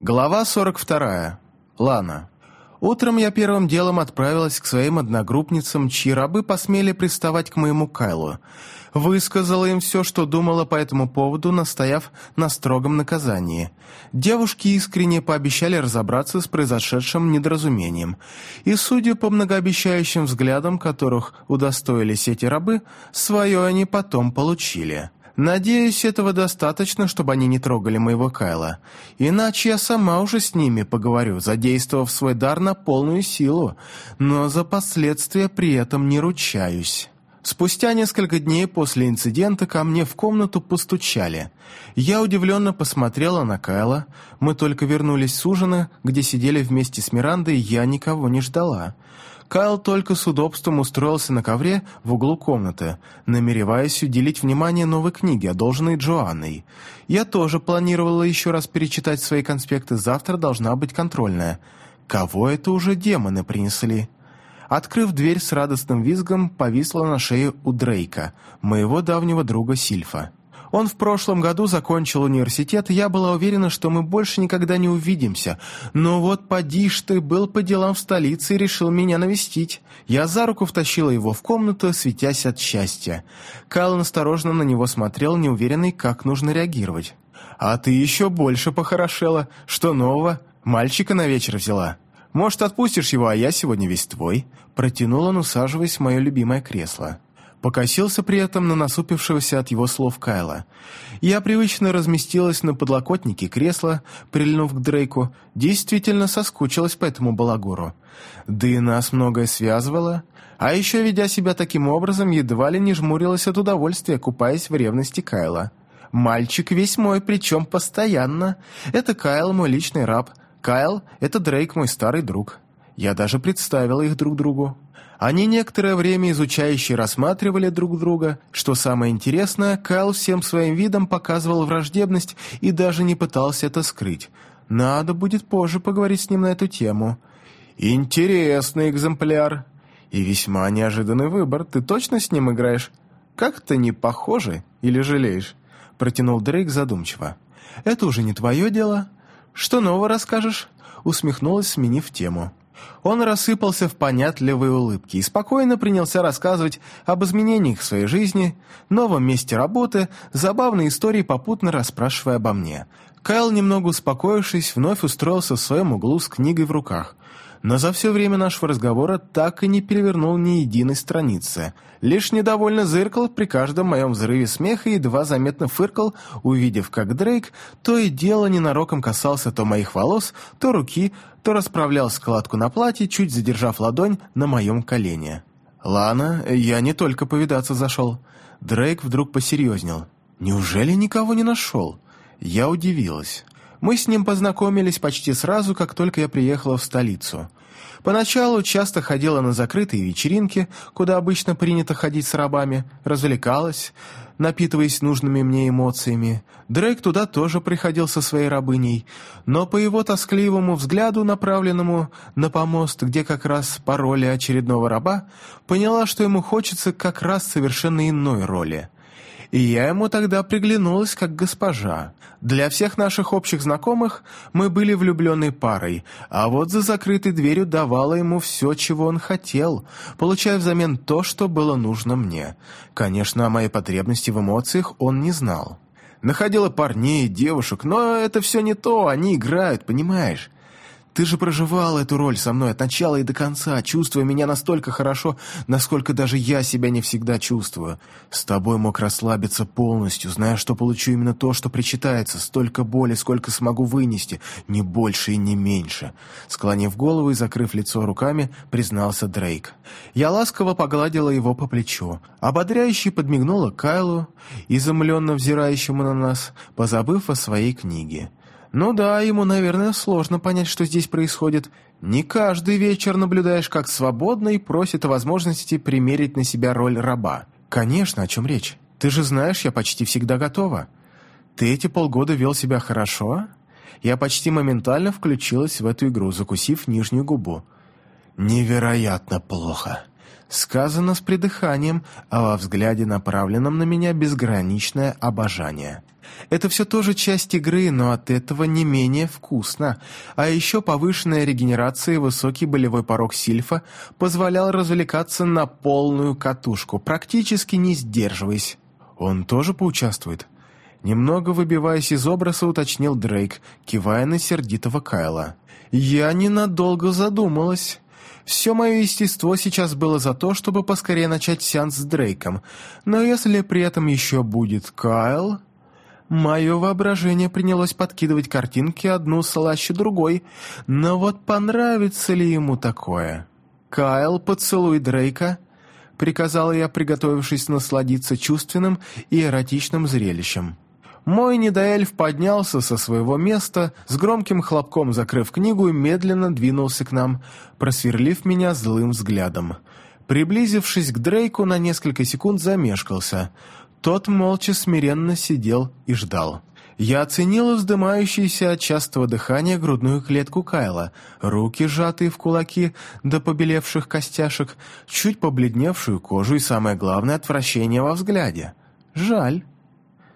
Глава 42. Лана. Утром я первым делом отправилась к своим одногруппницам, чьи рабы посмели приставать к моему Кайлу. Высказала им все, что думала по этому поводу, настояв на строгом наказании. Девушки искренне пообещали разобраться с произошедшим недоразумением. И, судя по многообещающим взглядам, которых удостоились эти рабы, свое они потом получили. Надеюсь, этого достаточно, чтобы они не трогали моего Кайла. Иначе я сама уже с ними поговорю, задействовав свой дар на полную силу, но за последствия при этом не ручаюсь. Спустя несколько дней после инцидента ко мне в комнату постучали. Я удивленно посмотрела на Кайла. Мы только вернулись с ужина, где сидели вместе с Мирандой, я никого не ждала. Кайл только с удобством устроился на ковре в углу комнаты, намереваясь уделить внимание новой книге, одолженной Джоанной. Я тоже планировала еще раз перечитать свои конспекты, завтра должна быть контрольная. Кого это уже демоны принесли? Открыв дверь с радостным визгом, повисла на шее у Дрейка, моего давнего друга Сильфа. Он в прошлом году закончил университет, и я была уверена, что мы больше никогда не увидимся. Но вот поди ж ты, был по делам в столице и решил меня навестить. Я за руку втащила его в комнату, светясь от счастья. Кайл осторожно на него смотрел, неуверенный, как нужно реагировать. «А ты еще больше похорошела. Что нового? Мальчика на вечер взяла?» «Может, отпустишь его, а я сегодня весь твой?» Протянул он, усаживаясь в мое любимое кресло. Покосился при этом на насупившегося от его слов Кайла. Я привычно разместилась на подлокотнике кресла, прильнув к Дрейку, действительно соскучилась по этому балагуру. Да и нас многое связывало, а еще, ведя себя таким образом, едва ли не жмурилась от удовольствия, купаясь в ревности Кайла. «Мальчик весь мой, причем постоянно. Это Кайл, мой личный раб. Кайл — это Дрейк, мой старый друг. Я даже представила их друг другу. Они некоторое время изучающе рассматривали друг друга. Что самое интересное, Кайл всем своим видом показывал враждебность и даже не пытался это скрыть. Надо будет позже поговорить с ним на эту тему. «Интересный экземпляр. И весьма неожиданный выбор. Ты точно с ним играешь? Как-то не похоже или жалеешь?» Протянул Дрейк задумчиво. «Это уже не твое дело. Что нового расскажешь?» Усмехнулась, сменив тему. Он рассыпался в понятливые улыбки и спокойно принялся рассказывать об изменениях в своей жизни, новом месте работы, забавной истории, попутно расспрашивая обо мне. Кайл, немного успокоившись, вновь устроился в своем углу с книгой в руках – но за все время нашего разговора так и не перевернул ни единой страницы. Лишь недовольно зыркал при каждом моем взрыве смеха и едва заметно фыркал, увидев, как Дрейк то и дело ненароком касался то моих волос, то руки, то расправлял складку на платье, чуть задержав ладонь на моем колене. «Лана, я не только повидаться зашел». Дрейк вдруг посерьезнел. «Неужели никого не нашел?» Я удивилась. Мы с ним познакомились почти сразу, как только я приехала в столицу. Поначалу часто ходила на закрытые вечеринки, куда обычно принято ходить с рабами, развлекалась, напитываясь нужными мне эмоциями. Дрейк туда тоже приходил со своей рабыней, но по его тоскливому взгляду, направленному на помост, где как раз по роли очередного раба, поняла, что ему хочется как раз совершенно иной роли и я ему тогда приглянулась как госпожа. Для всех наших общих знакомых мы были влюбленной парой, а вот за закрытой дверью давала ему все, чего он хотел, получая взамен то, что было нужно мне. Конечно, о моей потребности в эмоциях он не знал. Находила парней, девушек, но это все не то, они играют, понимаешь? Ты же проживал эту роль со мной от начала и до конца, чувствуя меня настолько хорошо, насколько даже я себя не всегда чувствую. С тобой мог расслабиться полностью, зная, что получу именно то, что причитается, столько боли, сколько смогу вынести, не больше и не меньше. Склонив голову и закрыв лицо руками, признался Дрейк. Я ласково погладила его по плечу, ободряюще подмигнула Кайлу, изумленно взирающему на нас, позабыв о своей книге. Ну да, ему, наверное, сложно понять, что здесь происходит. Не каждый вечер наблюдаешь, как свободный просит о возможности примерить на себя роль раба. Конечно, о чем речь? Ты же знаешь, я почти всегда готова. Ты эти полгода вел себя хорошо? Я почти моментально включилась в эту игру, закусив нижнюю губу. Невероятно плохо. Сказано с придыханием, а во взгляде, направленном на меня, безграничное обожание. Это все тоже часть игры, но от этого не менее вкусно. А еще повышенная регенерация и высокий болевой порог Сильфа позволял развлекаться на полную катушку, практически не сдерживаясь. Он тоже поучаствует? Немного выбиваясь из образа, уточнил Дрейк, кивая на сердитого Кайла. «Я ненадолго задумалась». Все мое естество сейчас было за то, чтобы поскорее начать сеанс с Дрейком, но если при этом еще будет Кайл... Мое воображение принялось подкидывать картинки одну слаще другой, но вот понравится ли ему такое? «Кайл, поцелуй Дрейка», — приказала я, приготовившись насладиться чувственным и эротичным зрелищем. Мой недоэльф поднялся со своего места, с громким хлопком закрыв книгу и медленно двинулся к нам, просверлив меня злым взглядом. Приблизившись к Дрейку, на несколько секунд замешкался. Тот молча смиренно сидел и ждал. Я оценила вздымающуюся от частого дыхания грудную клетку Кайла, руки, сжатые в кулаки до побелевших костяшек, чуть побледневшую кожу и, самое главное, отвращение во взгляде. Жаль.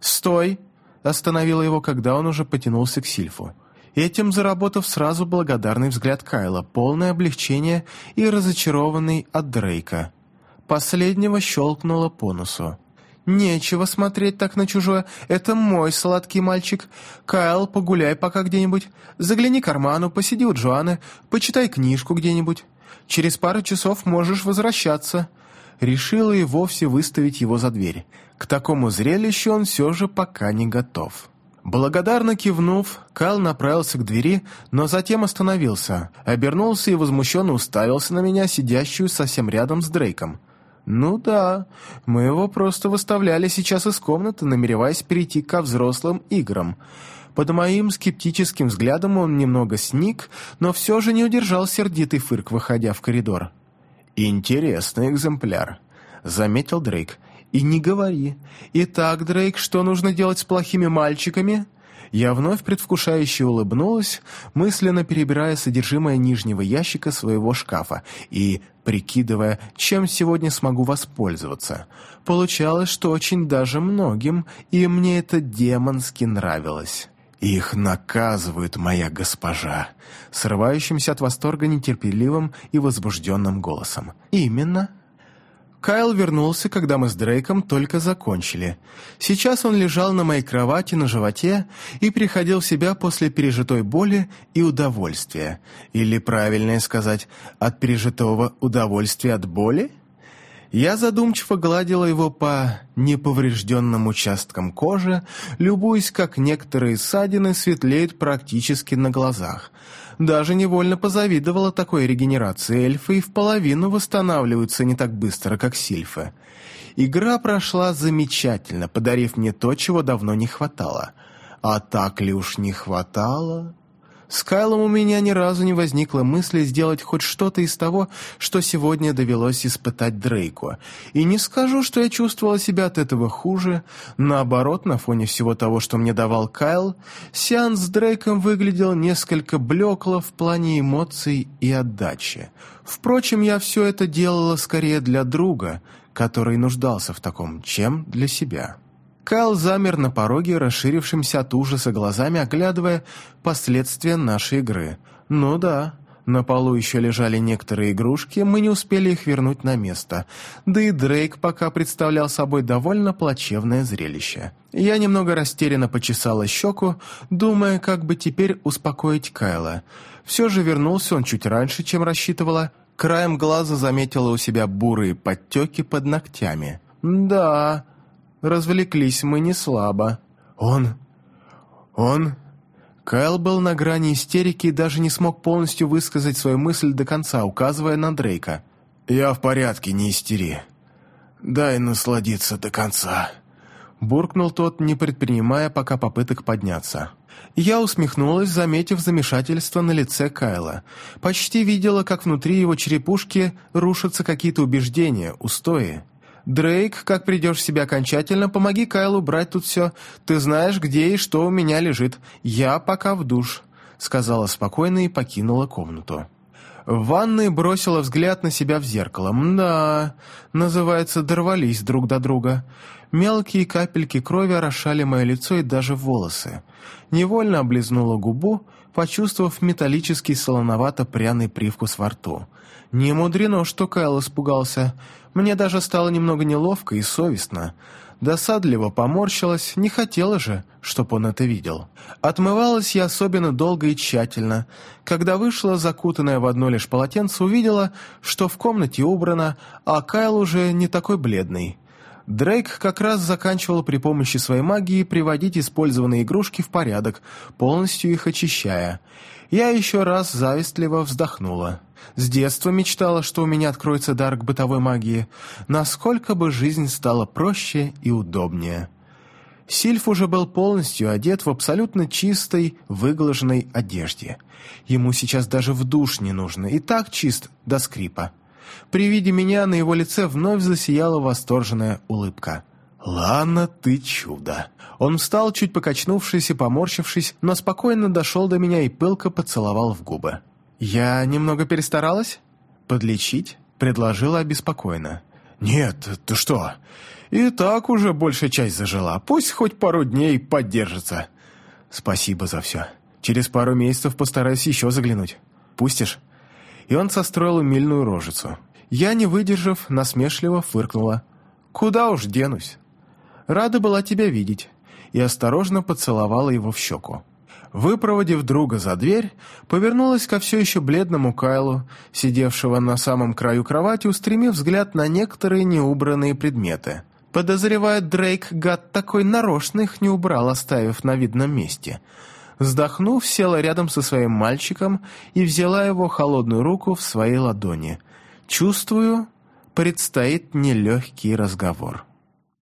«Стой!» остановила его, когда он уже потянулся к Сильфу. Этим заработав сразу благодарный взгляд Кайла, полное облегчение и разочарованный от Дрейка. Последнего щелкнуло по носу. «Нечего смотреть так на чужое. Это мой сладкий мальчик. Кайл, погуляй пока где-нибудь. Загляни к карману, посиди у Джоанны, почитай книжку где-нибудь. Через пару часов можешь возвращаться». Решила и вовсе выставить его за дверь. К такому зрелищу он все же пока не готов. Благодарно кивнув, Кал направился к двери, но затем остановился, обернулся и возмущенно уставился на меня, сидящую совсем рядом с Дрейком. «Ну да, мы его просто выставляли сейчас из комнаты, намереваясь перейти ко взрослым играм». Под моим скептическим взглядом он немного сник, но все же не удержал сердитый фырк, выходя в коридор. «Интересный экземпляр», — заметил Дрейк. «И не говори. Итак, Дрейк, что нужно делать с плохими мальчиками?» Я вновь предвкушающе улыбнулась, мысленно перебирая содержимое нижнего ящика своего шкафа и прикидывая, чем сегодня смогу воспользоваться. Получалось, что очень даже многим, и мне это демонски нравилось. «Их наказывают, моя госпожа!» Срывающимся от восторга нетерпеливым и возбужденным голосом. «Именно!» Кайл вернулся, когда мы с Дрейком только закончили. Сейчас он лежал на моей кровати на животе и приходил в себя после пережитой боли и удовольствия. Или, правильнее сказать, от пережитого удовольствия от боли? Я задумчиво гладила его по неповрежденным участкам кожи, любуясь, как некоторые ссадины светлеют практически на глазах – даже невольно позавидовала такой регенерации эльфы и в половину восстанавливаются не так быстро, как сильфы. Игра прошла замечательно, подарив мне то, чего давно не хватало. А так ли уж не хватало? С Кайлом у меня ни разу не возникло мысли сделать хоть что-то из того, что сегодня довелось испытать Дрейку. И не скажу, что я чувствовала себя от этого хуже. Наоборот, на фоне всего того, что мне давал Кайл, сеанс с Дрейком выглядел несколько блекло в плане эмоций и отдачи. Впрочем, я все это делала скорее для друга, который нуждался в таком, чем для себя. Кайл замер на пороге, расширившимся от ужаса глазами, оглядывая последствия нашей игры. «Ну да, на полу еще лежали некоторые игрушки, мы не успели их вернуть на место. Да и Дрейк пока представлял собой довольно плачевное зрелище. Я немного растерянно почесала щеку, думая, как бы теперь успокоить Кайла. Все же вернулся он чуть раньше, чем рассчитывала. Краем глаза заметила у себя бурые подтеки под ногтями. «Да, Развлеклись мы не слабо. Он... он... Кайл был на грани истерики и даже не смог полностью высказать свою мысль до конца, указывая на Дрейка. «Я в порядке, не истери. Дай насладиться до конца», — буркнул тот, не предпринимая пока попыток подняться. Я усмехнулась, заметив замешательство на лице Кайла. Почти видела, как внутри его черепушки рушатся какие-то убеждения, устои. «Дрейк, как придешь в себя окончательно, помоги Кайлу брать тут все. Ты знаешь, где и что у меня лежит. Я пока в душ», — сказала спокойно и покинула комнату. В ванной бросила взгляд на себя в зеркало. Да, называется, дорвались друг до друга. Мелкие капельки крови орошали мое лицо и даже волосы. Невольно облизнула губу, почувствовав металлический солоновато-пряный привкус во рту. Не мудрено, что Кайл испугался. Мне даже стало немного неловко и совестно. Досадливо поморщилась, не хотела же, чтоб он это видел. Отмывалась я особенно долго и тщательно. Когда вышла, закутанная в одно лишь полотенце, увидела, что в комнате убрано, а Кайл уже не такой бледный. Дрейк как раз заканчивал при помощи своей магии приводить использованные игрушки в порядок, полностью их очищая. Я еще раз завистливо вздохнула. С детства мечтала, что у меня откроется дар к бытовой магии. Насколько бы жизнь стала проще и удобнее. Сильф уже был полностью одет в абсолютно чистой, выглаженной одежде. Ему сейчас даже в душ не нужно, и так чист до скрипа. При виде меня на его лице вновь засияла восторженная улыбка. «Ладно, ты чудо!» Он встал, чуть покачнувшись и поморщившись, но спокойно дошел до меня и пылко поцеловал в губы. «Я немного перестаралась?» «Подлечить?» — предложила обеспокоенно. «Нет, ты что? И так уже большая часть зажила. Пусть хоть пару дней поддержится». «Спасибо за все. Через пару месяцев постараюсь еще заглянуть. Пустишь?» И он состроил умильную рожицу. Я, не выдержав, насмешливо фыркнула. «Куда уж денусь?» «Рада была тебя видеть» и осторожно поцеловала его в щеку. Выпроводив друга за дверь, повернулась ко все еще бледному Кайлу, сидевшего на самом краю кровати, устремив взгляд на некоторые неубранные предметы. Подозревает Дрейк, гад такой нарочно их не убрал, оставив на видном месте. Вздохнув, села рядом со своим мальчиком и взяла его холодную руку в свои ладони. «Чувствую, предстоит нелегкий разговор».